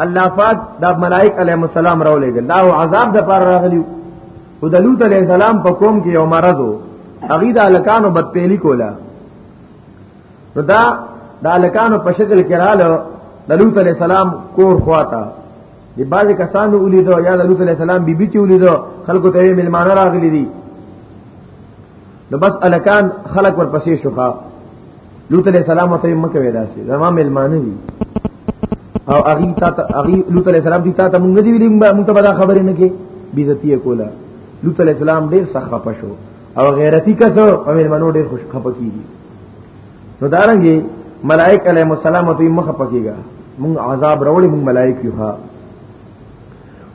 الله پاک د ملائک علیهم السلام راولېګل دا عذاب د پر راغلیو او د لوط علی السلام په قوم کې یو مرض وو هغه د الکانو بدپېلی کوله نو دا د الکانو په شکل کې رالو د لوط علی السلام کور خواته دی باز کسانو ولیدو یا د لوط علی السلام بیبي چې ولیدو خلکو ته میلمانه راغلي دي نو بس الکان خلک ورپسې شوخه لوط علیہ السلام ته مکه ودا سي زما ملمانه دي او اغي تا اغي لوط علیہ السلام دي تا ته مونږ دی ویلم مونږ ته خبرې نه کې بیزتی کولا لوط علیہ السلام ډیر سخت پښو او غیرتی کس او مېلمنو ډېر خوش خپه کیږي نو دارنګي ملائک علیهم السلام ته مخ پکېږي مونږ عذاب راوړي مونږ ملائک یو ها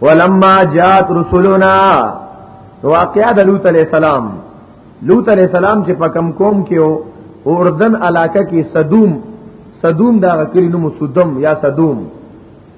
ولما جاءت رسلنا واقعا د لوط علیہ السلام لوط علیہ السلام چې په کم قوم کې او اردن علاقه کې صدوم صدوم دا کلی نوم صدوم یا صدوم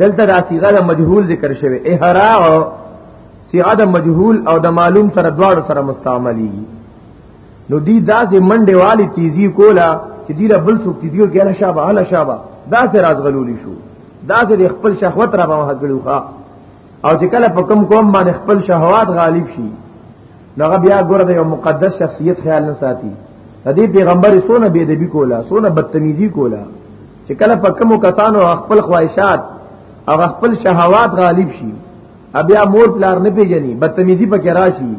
دلته دا صيغه د مجهول ذکر شوی احراء صيغه د مجهول او د معلوم سره دواړو سره مستعملي نو دی داسې منډه والی تیزی کولا چې دی له بل څوک تیزی کولا شابه هله شابه داسې راز غلولی شو داسې خپل شهوت را باندې کړو او چې کله په کم کوم باندې خپل شهوات غالب شي نغه بیا ګوره د یو مقدس شخصیت خیال نه ساتي د دې پیغمبر سونه بی ادبی کولا سونه بدتمیزی کولا چې کله په کوم کسانو خپل خواهشات او خپل شهوات غالب شي بیا مور پلار نه پیژني بدتمیزی پکې راشي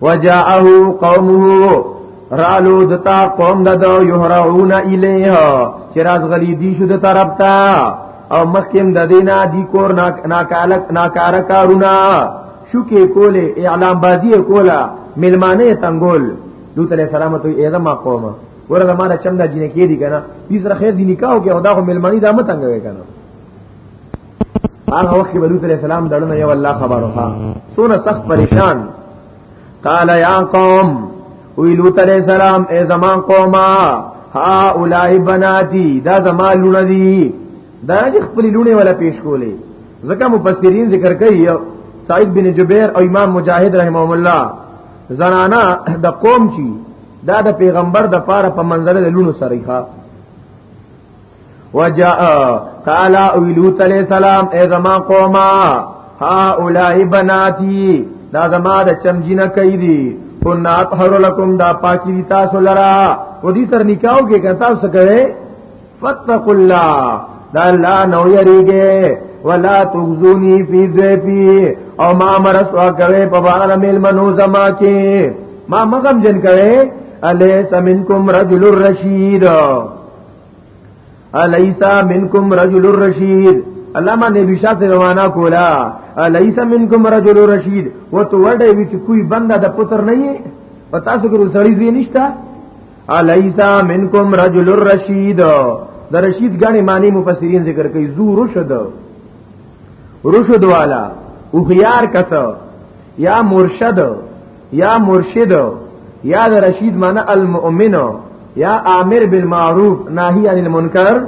وجاءه قومه رالو دتا قوم ددو یهرعون الیه چې راز غلی دی شو د طرف تا او مخکیم د دینا دی کور ناکالک ناکارکارونا شوکې کولې اعلان بازی کولا ملمانه تنګول دوی ته سلام ته اېدا ما قومه ورته ما نه چم دا جنې کې دي کنه دې سره خیر دي نکاح کې او دا خو ملمانی دا مت تنګوي کنه هغه وخت به دوی ته سلام دړنه یو الله خبره ها سونه سخت پریشان قال یا قوم وی لوط علیہ السلام اے زمان قوما ها اولای بناتی دا زمان لونه دی دا خپل لونه ولا پیش کولې ځکه مفسرین ذکر کوي سعید بن جبیر او امام مجاهد رحمهم الله زنانا د قوم چی دا د پیغمبر د پاره په منځره د لونو سره ښه وجاء قال اولوت علیہ السلام اے زما قوما هؤلاء بناتی دا زما د چمجینه کوي دي ان اطهر لكم دا پاکی دي تاسو لرا و دې سر نکاو کې کتا څه کوي فتقوا الله دا الله نو یریږي ولا تخزونی فی ذیفی او ما مرسوا کوي په بار مل منو زما کې ما مغم جن کوي الیس منکم رجل الرشید الیس منکم رجل الرشید علامہ نبی شاہ سے روانہ کولا الیس منکم رجل الرشید و تو وڑے وچ کوئی بندہ د پتر نہیں ہے پتا سو کہ سړی زی نشتا الیسا منکم رجل الرشید د رشید غنی معنی مفسرین ذکر کوي زو رشد رشد والا او خيار کته یا مرشد یا مرشد یا د رشید معنی المؤمن یا امر بالمعروف ناهی عن المنکر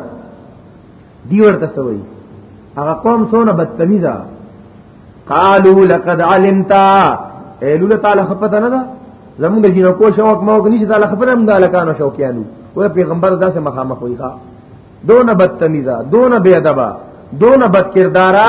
دی ورته سوي هغه قوم سونه بدتمیزه قالو لقد علمت ایلو تعالی خپته نه ده زمونږ د جنو کو شوق مو کې نشي تعالی خپته هم د لکانو شوقیانو او پیغمبر داسې مخامخ وي ښا دون بدتمیزه دون بی ادبا دون بدکردارا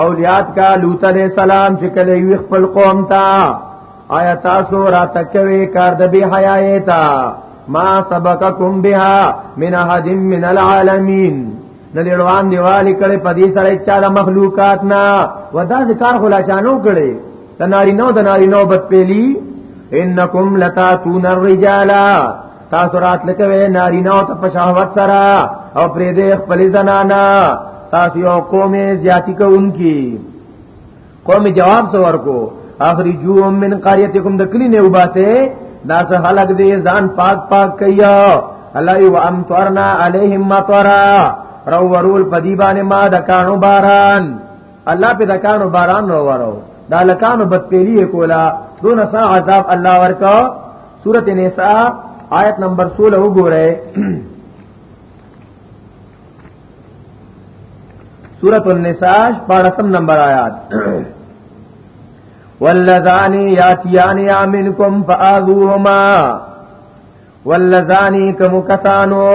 او یاد کا لوط علیہ السلام چې کله یو خپل قوم ته آیا تاسو را تکوي کار د بی حیاي تا ما سبقکم بها من احد من العالمین ندی روان دیوالی کړي په دې سره چا د مخلوقات نه ودا ذکر خلا چانو کړي د ناری نو د ناری نو بد پیلی انکم لتاتون الرجالا تاسو رات لکوي نارینه او ته پشاوت سره او پرې دې خپل زنانا تاسو یو قومه زیاتی کوونکی قوم جواب سو ورکو اخرجوهم من قريتكم د کلی نه وباسه دا سه خلق دې ځان پاک پاک کیا الله یو امطرنا عليهم مطرا رو ورول پدی باندې ما د کانو باران الله په د کانو باران رو ورو دا لکانو بدپیلی کولا دون سا عذاب الله ورکا سورت نساء آیت نمبر 16 وګورئ سورت النساء 14 نمبر آیات واللذان یاتیان منکم فآذوهما واللذان کم کسانو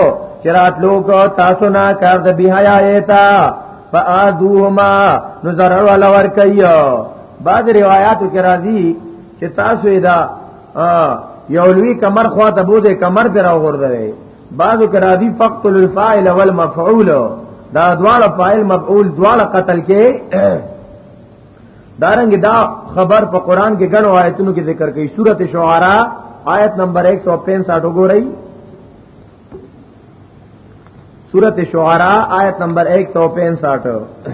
چرات لوک تاسو نا کار د بهایا ایتا فآذوهما نظر ولور کایو بعض روایتو کې راځي چې تاسو دا یو لوی کمر خوا ته بوده کمر پر اوردره بعضو کرا دی فقط الفاعل والمفعول دا دواړه فاعل مفعول دواړه قتل کې دارنګ دا خبر په قران کې غنو آیتونو کې ذکر کړي سورته شعراء آیت نمبر 165 وګورئ سورت شعراء آیت نمبر 165 ہے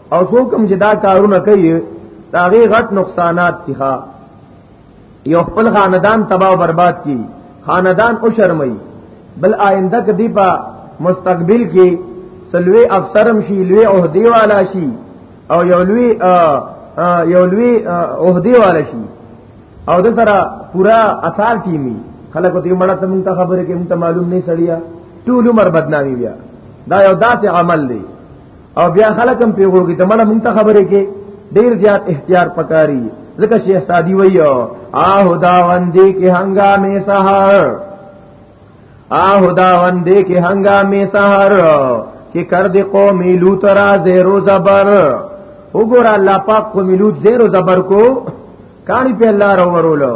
او څوک هم چې دا کارونه کوي دا غي غټ نقصانات دي ښا یو خپل خاندان تباہ او برباد کی خاندان او شرمای بل آینده کې دی په مستقبل کې سلوی افسرم شي لوی عہدی والا شي او یو لوی یو لوی عہدی والا شي او د سره پورا اثار ټیمی خلکو ته مړه ته مونږ ته خبره کې مونږ ته معلوم نه سړیا ټول عمر بدنامي بیا دا یو داسې عمل دی او بیا خلک هم پیغور کی ته مړه مونږ ته خبره کې ډیر زیات احتیاط پکاري ځکه شیخ سادی ویو آه دا وندې کې هنګامې سحر آه دا وندې کې هنګامې سحر کې کر دې قومي لوط را زیرو زبر وګور الله پاک قومي لوط زیرو زبر کو کانی په الله رو ورولو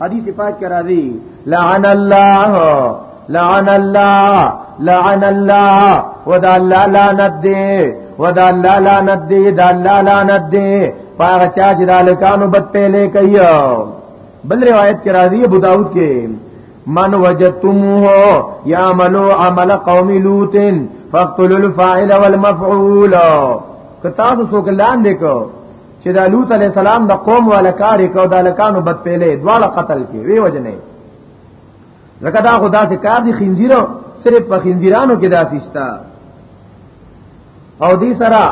حدیث پاک کرا دی لعن الله لعن الله لعن الله ودا الله لعنت دی ودا الله لعنت دی دا الله لعنت دی پاغه چا چې دالکانو بد پیلې کوي بل روایت کرا دی ابو داود کې من وجدتموه يعملوا عمل قوم لوط فاقتلوا الفاعل والمفعول کتاب سوګلان دیکو چې د لوط علی السلام د قوم والا کار کو د لکانو بد پیلې دواړه قتل کې وی وجنې زکه دا خدا سے کار دي خنزیرو صرف په خنزیرانو کې دافشتا او دې سره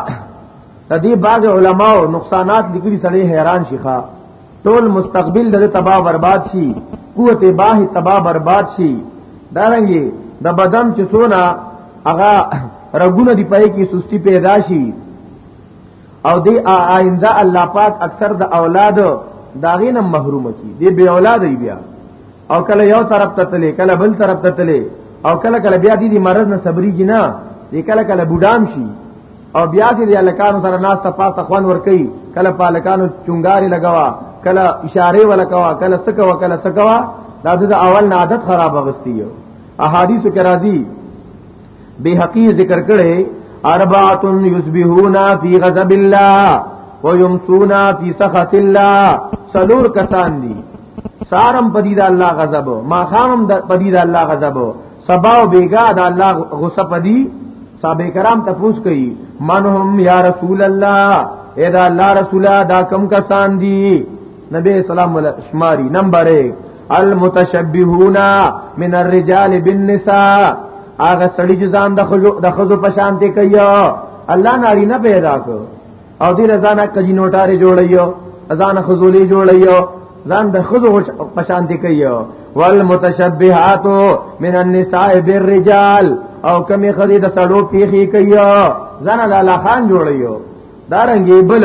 د دې بعض علماو نقصانات لیکلي سره حیران شيخه ټول مستقبل د تباہ برباد شي قوت باه تباہ برباد شي دا رنګي د بدن چې سونا هغه رګونه دی پای کې سستی پیدا شي او دی آئنده الله پاک اکثر د اولاد داغې نه محروم کی دی بے اولاد ای بیا او کله یو طرف ته تلې کله بل طرف ته تلې او کله کله بیا دی, دی مرض نه صبرې جنا دی کله کله بوډام شي او بیا چې دی الکانو سره ناس ته پاسه خوان ور کوي کله پالکانو چونګاري لگاوا کله اشاره ولکوا کله سکوا کله سکوا دا د اول نه عادت خراب غستی یو احادیث کې راځي به حقی ذکر کړي اربعه یسبحون فی غضب الله ويمسون فی سخط الله سلور کسان دي سارم پدید الله غضب ما خامم پدید الله غضب سبا او بیگا د الله غصه پدی صحابه کرام تپوس کوي منهم یا رسول الله اے دا الله رسولا دا کم کسان دي نبی اسلام ولا شماری نمبر 1 المتشبهون من الرجال بالنساء هغه سړي چې ځان د خزو د خزو په شان ته کوي الله ناری نه پیدا کو او دې رضانا کجی نوټاره جوړیو ځان خزولې جوړیو ځان د خزو په شان ته کوي والمتشبهات من النساء بالرجال او کمی خدي د سړو پیخي کوي ځان لالا خان جوړیو دارنګي بل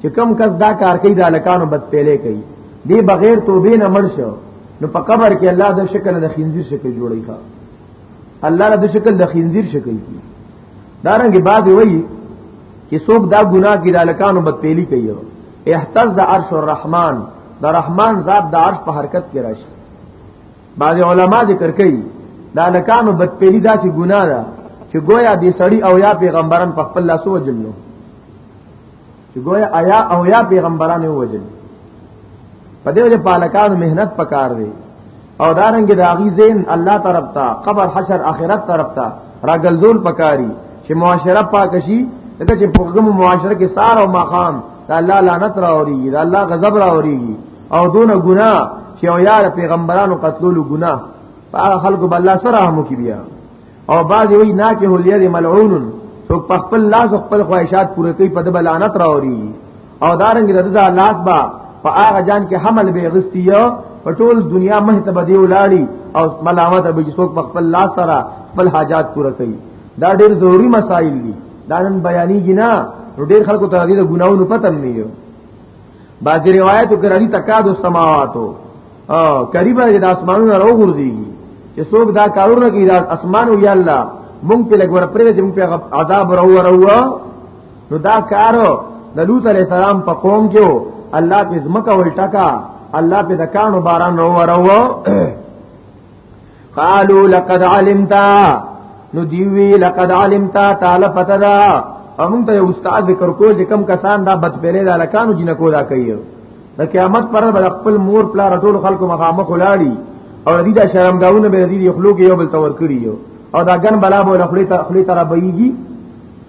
چې کم کس دا کار کوي د الکانو بد پیلې کوي دی بغیر توبې نه مړ شو نو په قبر کې الله د شکل د خنزیر شکل جوړی ښا الله د شکل د خنزیر شکل کی دارنګ بعد وی چې څوک دا ګناه کې د الکانو بد پیلې کوي احتز عرش الرحمن د رحمان ذات د عرش په حرکت کې راشي بعض علما ذکر کوي دا لکانو بدپیلی دا چې ګناه ده چې گویا دې سړی او یا پیغمبران په خپل لاسو وجلو چې ګویا آیا او یا پیغمبران وجل په دې وجه پالکانو مهنت پکار دی او دارنګ د اغي زین الله طرف ته قبر حشر اخرت طرف ته راګلزول پکاري چې معاشره پاک شي دغه چې پرګم معاشره کې سار او مقام د الله لعنت راوريږي د الله غضب راوريږي او دون ګناه چې او یار پیغمبرانو قتلولو ګناه په خلکو بل الله سره هم کې بیا او بعض وی ناکه الید ملعون څوک په خپل لاس خپل خواهشات پوره کوي په دبل لعنت راوري او دارنګ رضا لاس با په هغه جان کې حمل به غستی یو په ټول دنیا مه ته بدی ولاړی او ملامت به څوک په خپل لاس سره خپل حاجات پوره کوي دا ډېر ضروری مسائل دي دا نن بیانېږي نه ډېر خلکو ته دې ګناونو پته نه یو بعض روایتو کې راځي تکاد السماواتو ها قریبا د اسمانونو راوغورځي چې څوک دا کارونه کوي د اسمانو یا الله مونږ په لګور پرې چې مونږ په عذاب راووروا نو دا کار د لوط علی السلام په قوم کې الله په زمکه ولټکا الله په دکانو باران راووروا قالو لقد علمتا نو دیوی لقد علمتا تعالی فتدا هم ته استاد ذکر کو چې کم کسان دا بد پیلې دا لکانو جن کو دا کوي د قیامت پر به خپل مور پلا رټول خلکو مخامخ ولاړی او دې دا شرمګاونه به دې خلکو یو بل تور کړی او دا ګن بلا به خپل خپل تر بېږي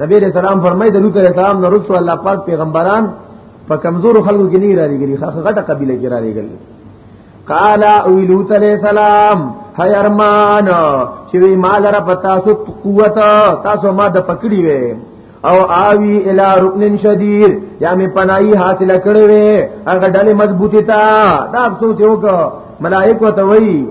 نبی رسول الله فرمایي د لوط علیه السلام نه رسول الله پاک پیغمبران په کمزور خلکو کې نه را لګري خاصه غټه قبيله کې را لګري قال او لوط علیہ السلام هي ارمان چې وی مال را پتا سو قوت تاسو ما د پکړی وې او آوی الی رکن شدید یا می پناهی حاصل کړې وې هغه ډلې مضبوطی تا دا افسوس یو کو ملائکه ته وی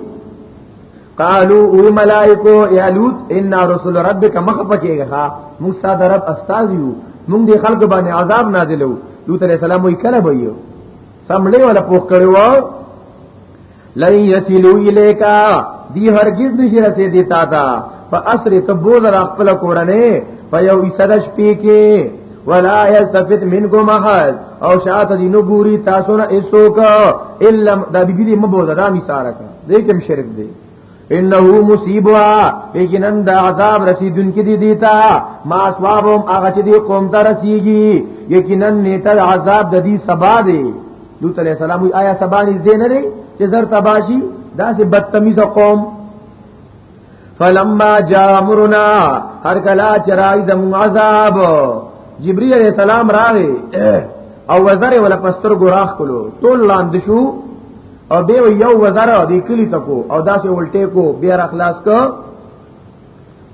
قالو او ملائکو یا لوط ان رسول ربک مخفقېغه موږ ستاسو رب استاد یو موږ دې خلق باندې عذاب نازلو لوط علیہ السلام وی کله به یو سمړې ولا پوښ کړو لن یسلو الیکا دی هرگز نشی رسې دی تا تا فاسر تبوز را خپل کورنه په یو ایسدش پی کې ولا یستفت منکم احد او شاته دی نو ګوري تاسو نه ایسوک الا د بیبی مبوزه دا مثال دې کوم شرک دی انه مصیبه یقینا دا عذاب رسیدون کې دي دیتا ما اسوابهم هغه چې دی قوم ته رسیږي یقینا نیت عذاب د دې سبا دی لوط علیہ السلام آیا سبا نږدې نه لري چې زر تباشي دا سه بدتمیز قوم فلما جاء امرنا هر کلا چرای زم عذاب جبريل عليه السلام راغی او وزر ولا پستر ګراخ کلو ټول لاند شو او به یو وزر دی کلی تکو او داسې الټه کو بیا را خلاص کو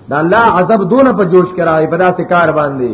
دا الله عذاب دون په جوش کرای په داسې کار باندې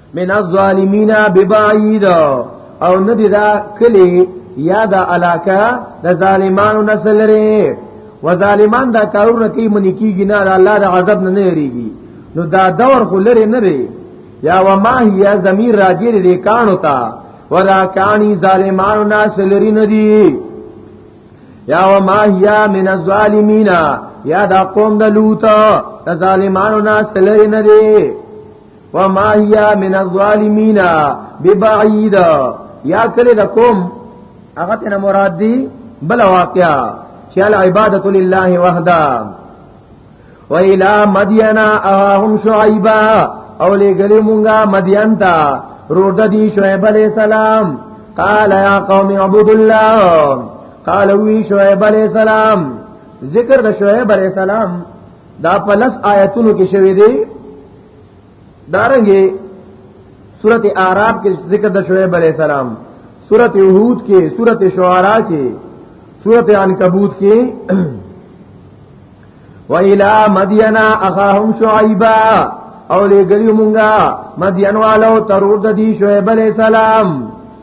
من الظالمین ببعید او ندی دا کلی یا دا علاقه د ظالمانو نسل لري و ظالمان دا کارونه کوي منی کیږي نه الله د عذاب نه نه ریږي نو دا دور خو لري نه دی یا و ما هي زمير راجی لري کانو تا ولا کانی ظالمانو نسل لري نه دی یا و ما هي من الظالمین یا دا قوم د لوط د ظالمانو نسل لري نه دی وما هي من الظالمين ببعيد یا کله د کوم هغه ته مراد دی بل واقعا چې العبادت لله وحده و الى مدین اهم شعیبا او لګلی مونږه مدین ته روډ دی شعیب علی السلام قال یا قوم عبد الله قال وی شعیب علی السلام ذکر د شعیب علی السلام دا پلس آیتونو کې شوی دی دارنګه سورته اعراف کې ذکر د شعیب علی السلام سورته یهود کې سورته شعرا کې سورته عنکبوت کې وَإِلَى مَدْيَنَ أَخَاهُمْ شُعَيْبًا او لګلیو مونږه مدین والو ترور د دی شعیب علی السلام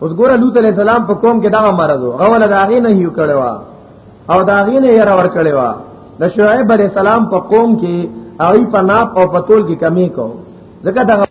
اوس ګوره لوط علی السلام په قوم کې دا مرض او غول دا غي نه یو کړوا او دا غي نه یې راور کړوا د شعیب علی السلام په قوم کې اوی په ناپ او په تول کې کمی کو ځکه دا